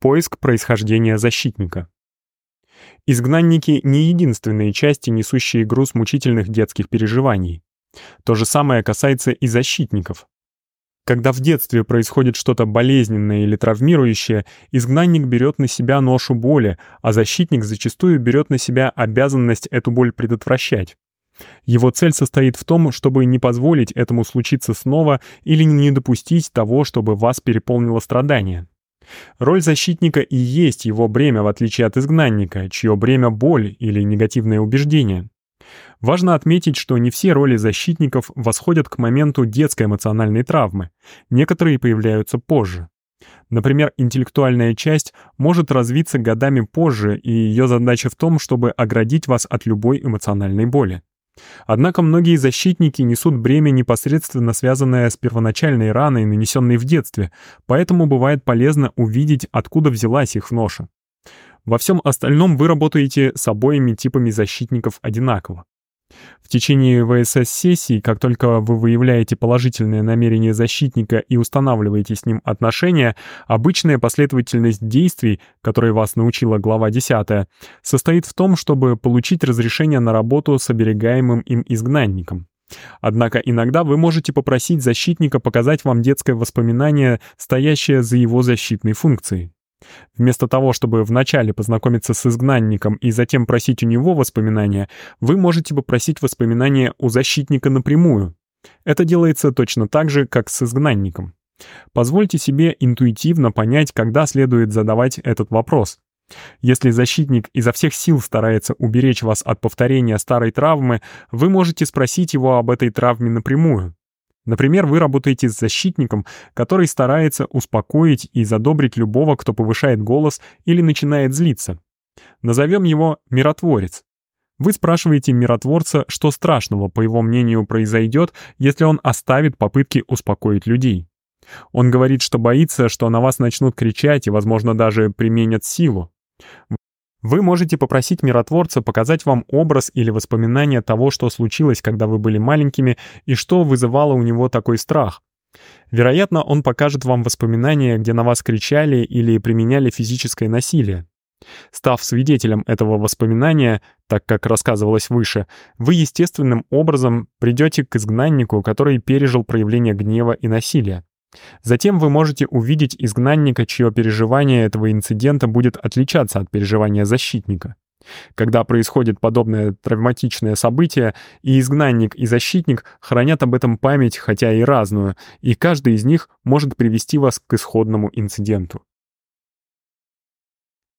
Поиск происхождения защитника. Изгнанники не единственные части, несущие груз мучительных детских переживаний. То же самое касается и защитников. Когда в детстве происходит что-то болезненное или травмирующее, изгнанник берет на себя ношу боли, а защитник зачастую берет на себя обязанность эту боль предотвращать. Его цель состоит в том, чтобы не позволить этому случиться снова или не допустить того, чтобы вас переполнило страдание. Роль защитника и есть его бремя, в отличие от изгнанника, чье бремя — боль или негативное убеждение. Важно отметить, что не все роли защитников восходят к моменту детской эмоциональной травмы. Некоторые появляются позже. Например, интеллектуальная часть может развиться годами позже, и ее задача в том, чтобы оградить вас от любой эмоциональной боли. Однако многие защитники несут бремя, непосредственно связанное с первоначальной раной, нанесенной в детстве, поэтому бывает полезно увидеть, откуда взялась их ноша. Во всем остальном вы работаете с обоими типами защитников одинаково. В течение ВСС-сессий, как только вы выявляете положительное намерение защитника и устанавливаете с ним отношения, обычная последовательность действий, которой вас научила глава 10, состоит в том, чтобы получить разрешение на работу с оберегаемым им изгнанником. Однако иногда вы можете попросить защитника показать вам детское воспоминание, стоящее за его защитной функцией. Вместо того, чтобы вначале познакомиться с изгнанником и затем просить у него воспоминания, вы можете попросить воспоминания у защитника напрямую. Это делается точно так же, как с изгнанником. Позвольте себе интуитивно понять, когда следует задавать этот вопрос. Если защитник изо всех сил старается уберечь вас от повторения старой травмы, вы можете спросить его об этой травме напрямую. Например, вы работаете с защитником, который старается успокоить и задобрить любого, кто повышает голос или начинает злиться. Назовем его «миротворец». Вы спрашиваете миротворца, что страшного, по его мнению, произойдет, если он оставит попытки успокоить людей. Он говорит, что боится, что на вас начнут кричать и, возможно, даже применят силу. Вы можете попросить миротворца показать вам образ или воспоминание того, что случилось, когда вы были маленькими, и что вызывало у него такой страх. Вероятно, он покажет вам воспоминания, где на вас кричали или применяли физическое насилие. Став свидетелем этого воспоминания, так как рассказывалось выше, вы естественным образом придете к изгнаннику, который пережил проявление гнева и насилия. Затем вы можете увидеть изгнанника, чье переживание этого инцидента будет отличаться от переживания защитника. Когда происходит подобное травматичное событие, и изгнанник, и защитник хранят об этом память, хотя и разную, и каждый из них может привести вас к исходному инциденту.